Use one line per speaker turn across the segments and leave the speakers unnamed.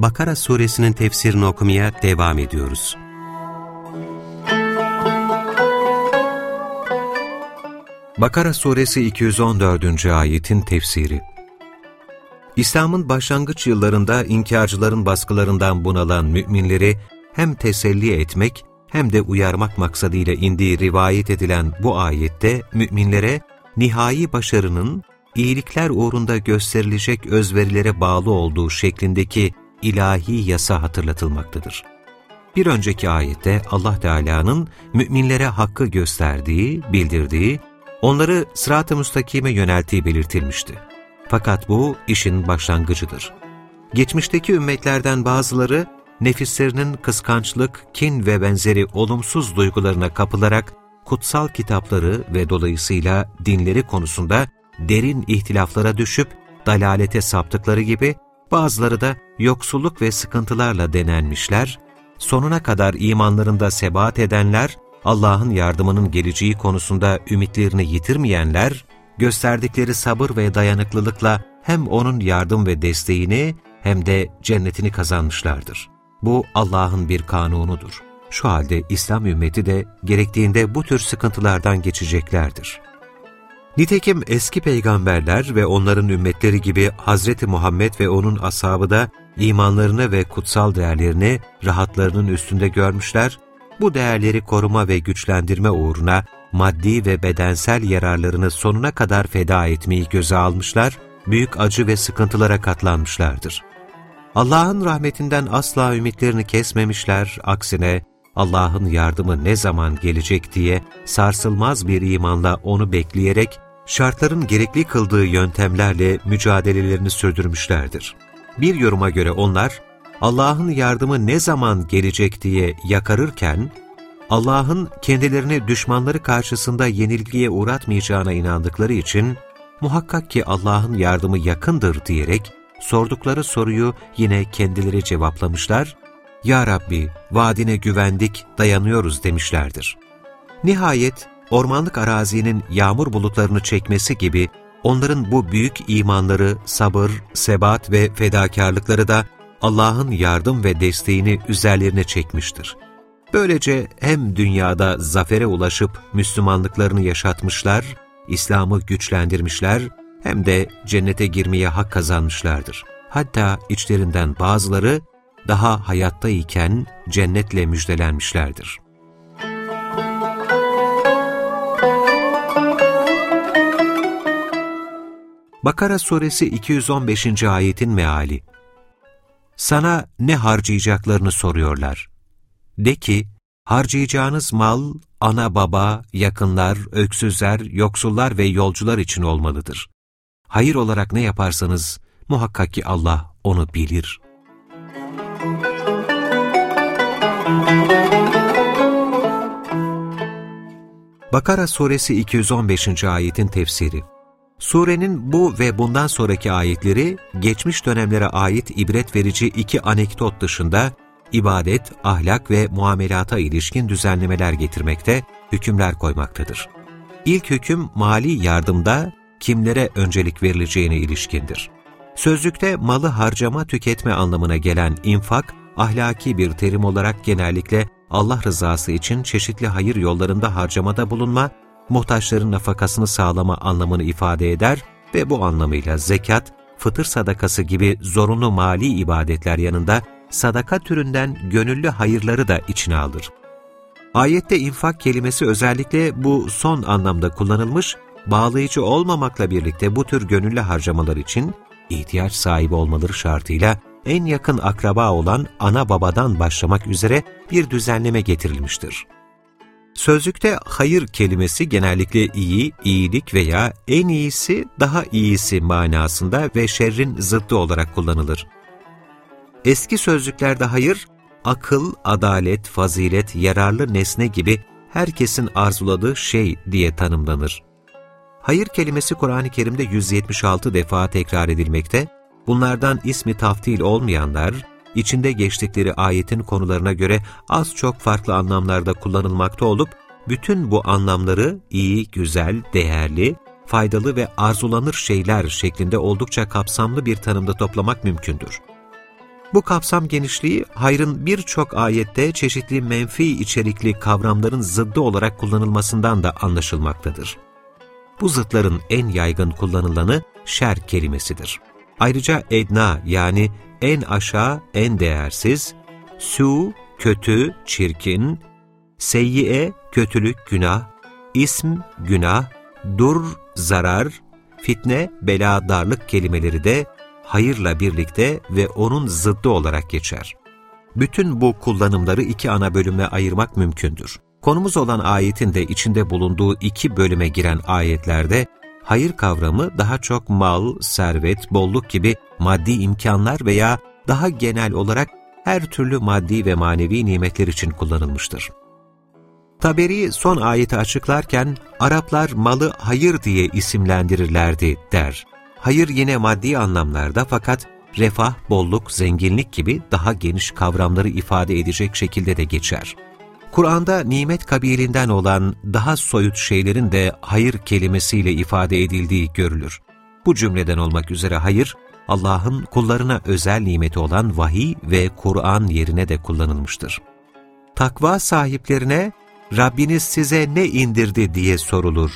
Bakara suresinin tefsirini okumaya devam ediyoruz. Bakara suresi 214. ayetin tefsiri İslam'ın başlangıç yıllarında inkarcıların baskılarından bunalan müminleri hem teselli etmek hem de uyarmak maksadıyla indiği rivayet edilen bu ayette müminlere nihai başarının iyilikler uğrunda gösterilecek özverilere bağlı olduğu şeklindeki ilahi yasa hatırlatılmaktadır. Bir önceki ayette Allah Teala'nın müminlere hakkı gösterdiği, bildirdiği, onları sırat-ı müstakime yönelttiği belirtilmişti. Fakat bu işin başlangıcıdır. Geçmişteki ümmetlerden bazıları nefislerinin kıskançlık, kin ve benzeri olumsuz duygularına kapılarak kutsal kitapları ve dolayısıyla dinleri konusunda derin ihtilaflara düşüp dalalete saptıkları gibi bazıları da yoksulluk ve sıkıntılarla denenmişler, sonuna kadar imanlarında sebat edenler, Allah'ın yardımının geleceği konusunda ümitlerini yitirmeyenler, gösterdikleri sabır ve dayanıklılıkla hem O'nun yardım ve desteğini hem de cennetini kazanmışlardır. Bu Allah'ın bir kanunudur. Şu halde İslam ümmeti de gerektiğinde bu tür sıkıntılardan geçeceklerdir. Nitekim eski peygamberler ve onların ümmetleri gibi Hz. Muhammed ve onun ashabı da imanlarını ve kutsal değerlerini rahatlarının üstünde görmüşler, bu değerleri koruma ve güçlendirme uğruna maddi ve bedensel yararlarını sonuna kadar feda etmeyi göze almışlar, büyük acı ve sıkıntılara katlanmışlardır. Allah'ın rahmetinden asla ümitlerini kesmemişler, aksine Allah'ın yardımı ne zaman gelecek diye sarsılmaz bir imanla onu bekleyerek şartların gerekli kıldığı yöntemlerle mücadelelerini sürdürmüşlerdir. Bir yoruma göre onlar, Allah'ın yardımı ne zaman gelecek diye yakarırken, Allah'ın kendilerini düşmanları karşısında yenilgiye uğratmayacağına inandıkları için, muhakkak ki Allah'ın yardımı yakındır diyerek, sordukları soruyu yine kendileri cevaplamışlar ya Rabbi, vaadine güvendik, dayanıyoruz demişlerdir. Nihayet, ormanlık arazinin yağmur bulutlarını çekmesi gibi onların bu büyük imanları, sabır, sebat ve fedakarlıkları da Allah'ın yardım ve desteğini üzerlerine çekmiştir. Böylece hem dünyada zafere ulaşıp Müslümanlıklarını yaşatmışlar, İslam'ı güçlendirmişler, hem de cennete girmeye hak kazanmışlardır. Hatta içlerinden bazıları daha hayattayken cennetle müjdelenmişlerdir. Bakara suresi 215. ayetin meali Sana ne harcayacaklarını soruyorlar. De ki, harcayacağınız mal, ana baba, yakınlar, öksüzler, yoksullar ve yolcular için olmalıdır. Hayır olarak ne yaparsanız, muhakkak ki Allah onu bilir.'' Bakara suresi 215. ayetin tefsiri Surenin bu ve bundan sonraki ayetleri geçmiş dönemlere ait ibret verici iki anekdot dışında ibadet, ahlak ve muamelata ilişkin düzenlemeler getirmekte, hükümler koymaktadır. İlk hüküm mali yardımda kimlere öncelik verileceğine ilişkindir. Sözlükte malı harcama tüketme anlamına gelen infak, ahlaki bir terim olarak genellikle Allah rızası için çeşitli hayır yollarında harcamada bulunma, muhtaçların nafakasını sağlama anlamını ifade eder ve bu anlamıyla zekat, fıtır sadakası gibi zorunlu mali ibadetler yanında sadaka türünden gönüllü hayırları da içine alır. Ayette infak kelimesi özellikle bu son anlamda kullanılmış, bağlayıcı olmamakla birlikte bu tür gönüllü harcamalar için ihtiyaç sahibi olmaları şartıyla en yakın akraba olan ana babadan başlamak üzere bir düzenleme getirilmiştir. Sözlükte hayır kelimesi genellikle iyi, iyilik veya en iyisi, daha iyisi manasında ve şerrin zıddı olarak kullanılır. Eski sözlüklerde hayır, akıl, adalet, fazilet, yararlı nesne gibi herkesin arzuladığı şey diye tanımlanır. Hayır kelimesi Kur'an-ı Kerim'de 176 defa tekrar edilmekte, bunlardan ismi taftil olmayanlar, içinde geçtikleri ayetin konularına göre az çok farklı anlamlarda kullanılmakta olup, bütün bu anlamları iyi, güzel, değerli, faydalı ve arzulanır şeyler şeklinde oldukça kapsamlı bir tanımda toplamak mümkündür. Bu kapsam genişliği, hayrın birçok ayette çeşitli menfi içerikli kavramların zıddı olarak kullanılmasından da anlaşılmaktadır. Bu zıtların en yaygın kullanılanı şer kelimesidir. Ayrıca edna yani en aşağı, en değersiz, su, kötü, çirkin, seyyiye, kötülük, günah, ism, günah, dur, zarar, fitne, bela, darlık kelimeleri de hayırla birlikte ve onun zıddı olarak geçer. Bütün bu kullanımları iki ana bölüme ayırmak mümkündür. Konumuz olan ayetin de içinde bulunduğu iki bölüme giren ayetlerde, hayır kavramı daha çok mal, servet, bolluk gibi maddi imkanlar veya daha genel olarak her türlü maddi ve manevi nimetler için kullanılmıştır. Taberi son ayeti açıklarken, Araplar malı hayır diye isimlendirirlerdi der. Hayır yine maddi anlamlarda fakat refah, bolluk, zenginlik gibi daha geniş kavramları ifade edecek şekilde de geçer. Kur'an'da nimet kabilinden olan daha soyut şeylerin de hayır kelimesiyle ifade edildiği görülür. Bu cümleden olmak üzere hayır, Allah'ın kullarına özel nimeti olan vahiy ve Kur'an yerine de kullanılmıştır. Takva sahiplerine Rabbiniz size ne indirdi diye sorulur.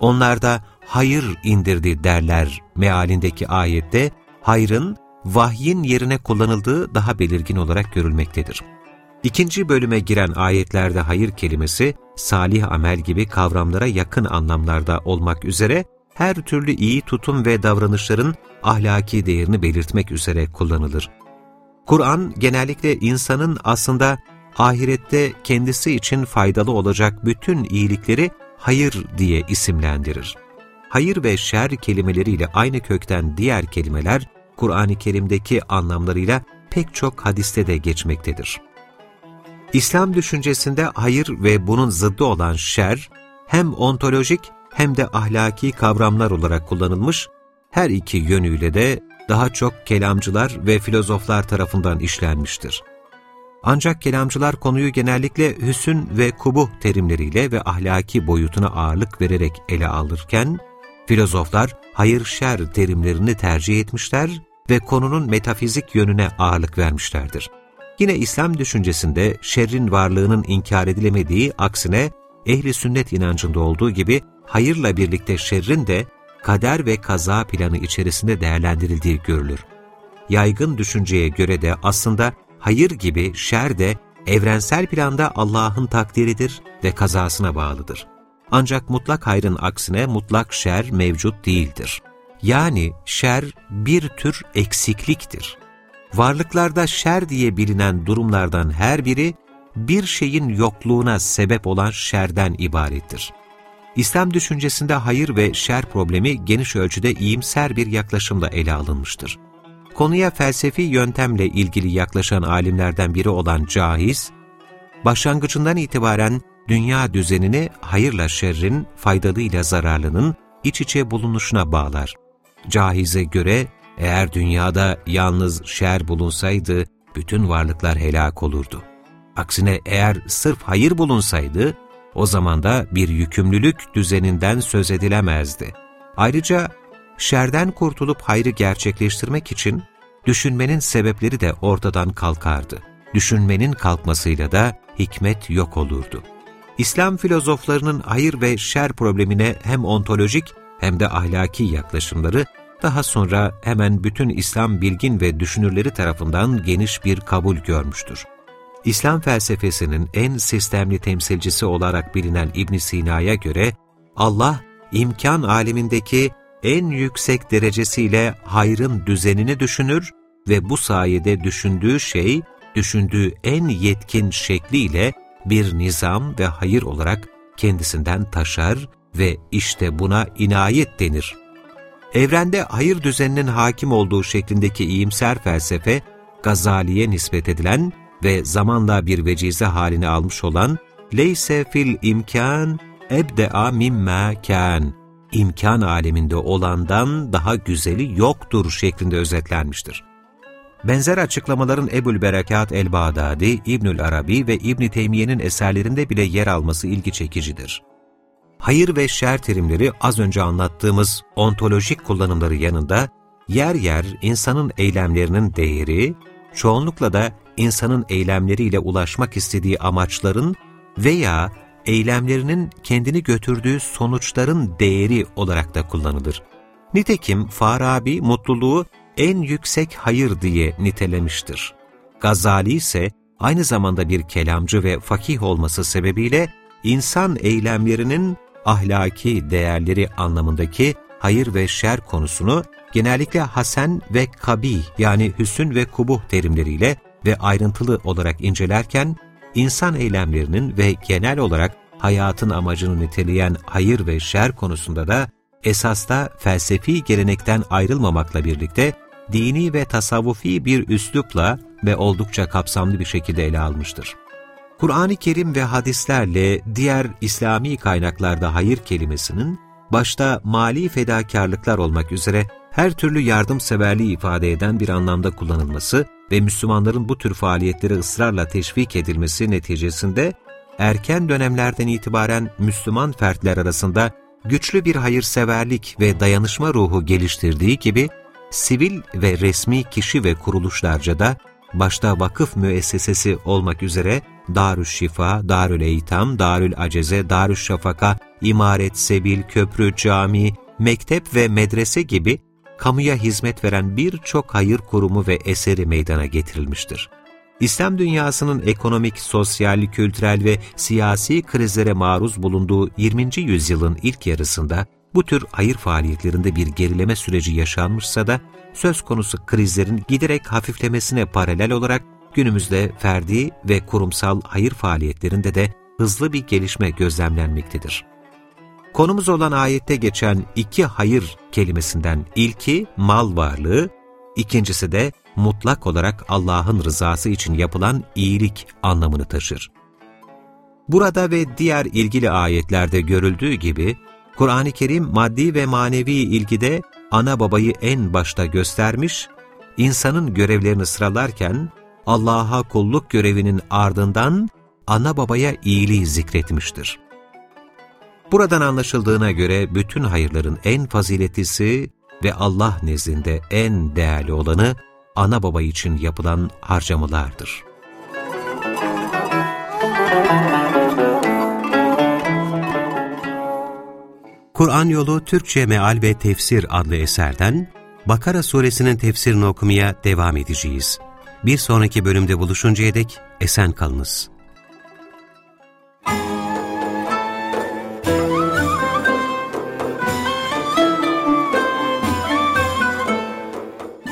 Onlar da hayır indirdi derler mealindeki ayette hayrın vahyin yerine kullanıldığı daha belirgin olarak görülmektedir. İkinci bölüme giren ayetlerde hayır kelimesi, salih amel gibi kavramlara yakın anlamlarda olmak üzere, her türlü iyi tutum ve davranışların ahlaki değerini belirtmek üzere kullanılır. Kur'an genellikle insanın aslında ahirette kendisi için faydalı olacak bütün iyilikleri hayır diye isimlendirir. Hayır ve şer kelimeleriyle aynı kökten diğer kelimeler, Kur'an-ı Kerim'deki anlamlarıyla pek çok hadiste de geçmektedir. İslam düşüncesinde hayır ve bunun zıddı olan şer, hem ontolojik hem de ahlaki kavramlar olarak kullanılmış, her iki yönüyle de daha çok kelamcılar ve filozoflar tarafından işlenmiştir. Ancak kelamcılar konuyu genellikle hüsün ve kubuh terimleriyle ve ahlaki boyutuna ağırlık vererek ele alırken, filozoflar hayır-şer terimlerini tercih etmişler ve konunun metafizik yönüne ağırlık vermişlerdir. Yine İslam düşüncesinde şerrin varlığının inkar edilemediği aksine ehli sünnet inancında olduğu gibi hayırla birlikte şerrin de kader ve kaza planı içerisinde değerlendirildiği görülür. Yaygın düşünceye göre de aslında hayır gibi şer de evrensel planda Allah'ın takdiridir ve kazasına bağlıdır. Ancak mutlak hayrın aksine mutlak şer mevcut değildir. Yani şer bir tür eksikliktir. Varlıklarda şer diye bilinen durumlardan her biri, bir şeyin yokluğuna sebep olan şerden ibarettir. İslam düşüncesinde hayır ve şer problemi geniş ölçüde iyimser bir yaklaşımla ele alınmıştır. Konuya felsefi yöntemle ilgili yaklaşan alimlerden biri olan Cahiz, başlangıcından itibaren dünya düzenini hayırla şerrin, faydalıyla zararlının iç içe bulunuşuna bağlar. Cahiz'e göre eğer dünyada yalnız şer bulunsaydı bütün varlıklar helak olurdu. Aksine eğer sırf hayır bulunsaydı o zaman da bir yükümlülük düzeninden söz edilemezdi. Ayrıca şerden kurtulup hayrı gerçekleştirmek için düşünmenin sebepleri de ortadan kalkardı. Düşünmenin kalkmasıyla da hikmet yok olurdu. İslam filozoflarının hayır ve şer problemine hem ontolojik hem de ahlaki yaklaşımları daha sonra hemen bütün İslam bilgin ve düşünürleri tarafından geniş bir kabul görmüştür. İslam felsefesinin en sistemli temsilcisi olarak bilinen İbn Sina'ya göre Allah imkan alemindeki en yüksek derecesiyle hayrın düzenini düşünür ve bu sayede düşündüğü şey, düşündüğü en yetkin şekliyle bir nizam ve hayır olarak kendisinden taşar ve işte buna inayet denir. Evrende hayır düzeninin hakim olduğu şeklindeki iyimser felsefe, Gazali'ye nispet edilen ve zamanla bir vecize halini almış olan leyse fil imkan ebde'a mimma kan imkan aleminde olandan daha güzeli yoktur şeklinde özetlenmiştir. Benzer açıklamaların Ebul Berekat el-Bağdadi, İbnül Arabi ve İbn Teymiye'nin eserlerinde bile yer alması ilgi çekicidir. Hayır ve şer terimleri az önce anlattığımız ontolojik kullanımları yanında yer yer insanın eylemlerinin değeri, çoğunlukla da insanın eylemleriyle ulaşmak istediği amaçların veya eylemlerinin kendini götürdüğü sonuçların değeri olarak da kullanılır. Nitekim Farabi mutluluğu en yüksek hayır diye nitelemiştir. Gazali ise aynı zamanda bir kelamcı ve fakih olması sebebiyle insan eylemlerinin ahlaki değerleri anlamındaki hayır ve şer konusunu genellikle hasen ve kabi yani hüsün ve kubuh terimleriyle ve ayrıntılı olarak incelerken insan eylemlerinin ve genel olarak hayatın amacını niteleyen hayır ve şer konusunda da esasta felsefi gelenekten ayrılmamakla birlikte dini ve tasavvufi bir üslupla ve oldukça kapsamlı bir şekilde ele almıştır. Kur'an-ı Kerim ve hadislerle diğer İslami kaynaklarda hayır kelimesinin başta mali fedakarlıklar olmak üzere her türlü yardımseverliği ifade eden bir anlamda kullanılması ve Müslümanların bu tür faaliyetlere ısrarla teşvik edilmesi neticesinde erken dönemlerden itibaren Müslüman fertler arasında güçlü bir hayırseverlik ve dayanışma ruhu geliştirdiği gibi, sivil ve resmi kişi ve kuruluşlarca da başta vakıf müessesesi olmak üzere Darüşşifa, Darül Eytam, Darül Aceze, Darüşşafaka, İmaret, Sebil, Köprü, Cami, Mektep ve Medrese gibi kamuya hizmet veren birçok hayır kurumu ve eseri meydana getirilmiştir. İslam dünyasının ekonomik, sosyal, kültürel ve siyasi krizlere maruz bulunduğu 20. yüzyılın ilk yarısında bu tür hayır faaliyetlerinde bir gerileme süreci yaşanmışsa da söz konusu krizlerin giderek hafiflemesine paralel olarak günümüzde ferdi ve kurumsal hayır faaliyetlerinde de hızlı bir gelişme gözlemlenmektedir. Konumuz olan ayette geçen iki hayır kelimesinden ilki mal varlığı, ikincisi de mutlak olarak Allah'ın rızası için yapılan iyilik anlamını taşır. Burada ve diğer ilgili ayetlerde görüldüğü gibi, Kur'an-ı Kerim maddi ve manevi ilgide ana babayı en başta göstermiş, insanın görevlerini sıralarken Allah'a kulluk görevinin ardından ana babaya iyiliği zikretmiştir. Buradan anlaşıldığına göre bütün hayırların en faziletlisi ve Allah nezdinde en değerli olanı ana baba için yapılan harcamalardır. Kur'an Yolu Türkçe Meal ve Tefsir adlı eserden Bakara suresinin tefsirini okumaya devam edeceğiz. Bir sonraki bölümde buluşuncaya dek esen kalınız.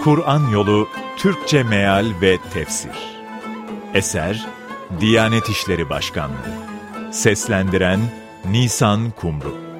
Kur'an Yolu Türkçe Meal ve Tefsir. Eser Diyanet İşleri Başkanlığı. Seslendiren Nisan Kumru